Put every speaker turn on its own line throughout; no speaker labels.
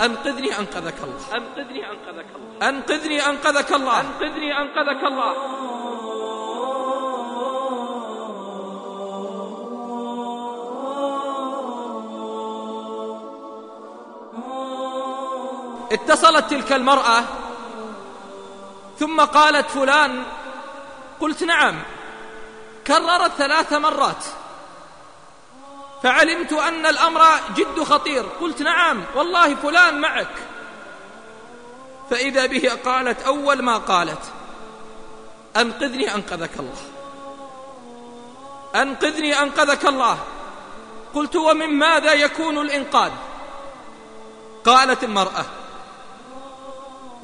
أنقذني أنقذك الله.
أنقذني أنقذك الله.
أنقذني أنقذك الله.
أنقذني أنقذك الله.
اتصلت تلك المرأة ثم قالت فلان قلت نعم كررت ثلاث مرات. فعلمت أن الأمر جد خطير. قلت نعم والله فلان معك. فإذا به قالت أول ما قالت أنقذني أنقذك الله. أنقذني أنقذك الله. قلت ومن ماذا يكون الإنقاذ؟ قالت المرأة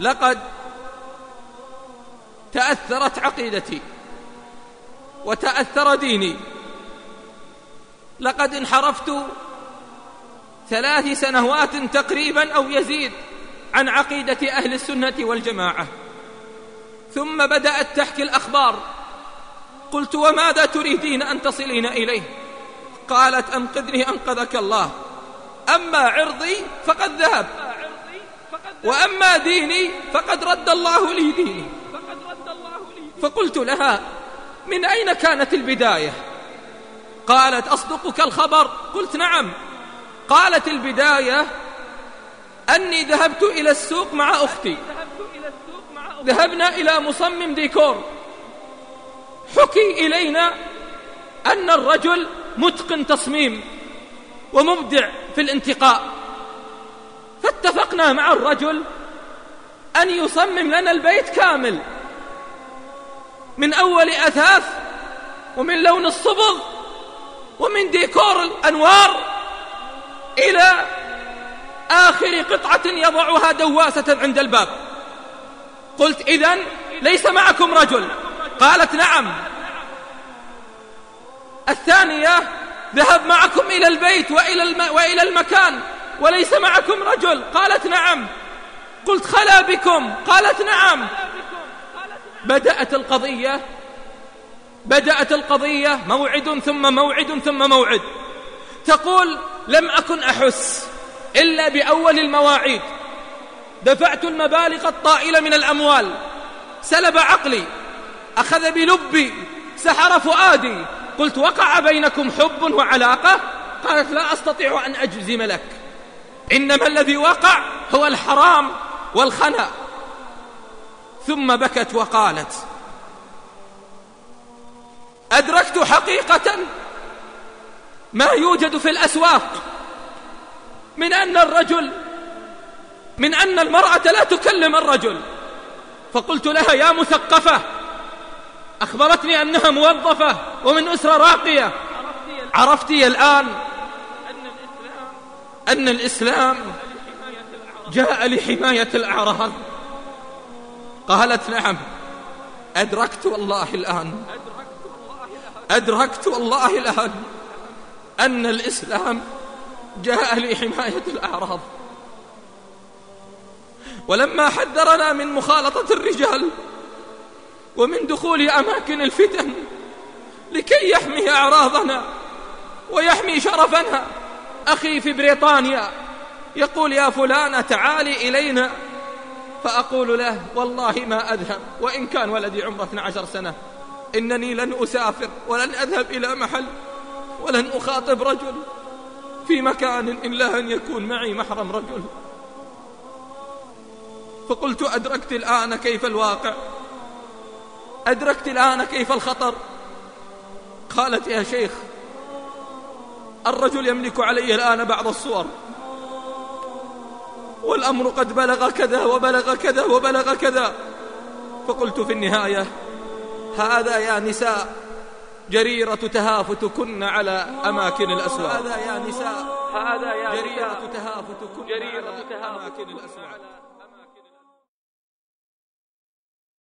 لقد تأثرت عقيدتي وتأثر ديني. لقد انحرفت ثلاث سنوات تقريبا أو يزيد عن عقيدة أهل السنة والجماعة. ثم بدأت تحكي الأخبار. قلت وماذا تريدين أن تصلين إليه؟ قالت أنقذني أنقذك الله. أما عرضي فقد ذهب. وأما ديني فقد رد الله لي ديني. فقلت لها من أين كانت البداية؟ قالت أصدقك الخبر؟ قلت نعم. قالت البداية أني ذهبت إلى السوق مع أختي. ذهبنا إلى مصمم ديكور. حكي إلينا أن الرجل متقن تصميم ومبدع في الانتقاء. فاتفقنا مع الرجل أن يصمم لنا البيت كامل. من أول أثاث ومن لون الصبغ ومن ديكور الأنوار إلى آخر قطعة يضعها دواسة عند الباب. قلت إذن ليس معكم رجل. قالت نعم. الثانية ذهب معكم إلى البيت وإلى, الم... وإلى المكان وليس معكم رجل. قالت نعم. قلت خلا بكم. قالت نعم. بدأت القضية بدأت القضية موعد ثم موعد ثم موعد. تقول لم أكن أحس إلا بأول المواعيد. دفعت المبالغ الطائلة من الأموال. سلب عقلي. أخذ بلبي. سحر فؤادي. قلت وقع بينكم حب وعلاقة؟ قالت لا أستطيع أن أجزم لك. إنما الذي وقع هو الحرام والخنا. ثم بكت وقالت أدركت حقيقة ما يوجد في الأسواق من أن الرجل من أن المرأة لا تكلم الرجل. فقلت لها يا مثقفة أخبرتني أنها موظفة ومن أسرة راقية. عرفتي الآن أن الإسلام جاء لحماية الأعراض. قالت نعم أدركت والله الآن. أدركت والله الآن أن الإسلام جاء لحماية الأعراض. ولما حذرنا من مخالطة الرجال ومن دخول أماكن الفتن لكي يحمي أعراضنا ويحمي شرفنا أخي في بريطانيا يقول يا فلانة تعالي إلينا فأقول له والله ما أذهب وإن كان ولدي عمرة 12 سنة إنني لن أسافر ولن أذهب إلى محل ولن أخاطب رجل في مكان إلا أن يكون معي محرم رجل. فقلت أدركت الآن كيف الواقع؟ أدركت الآن كيف الخطر؟ قالت يا شيخ الرجل يملك علي الآن بعض الصور. والأمر قد بلغ كذا وبلغ كذا وبلغ كذا. فقلت في النهاية هذا يا نساء جريرة تهافتكن على أماكن الأسواق. هذا يا نساء
هذا يا
جريرة تهافتكن
جريرة
على أماكن الأسواق.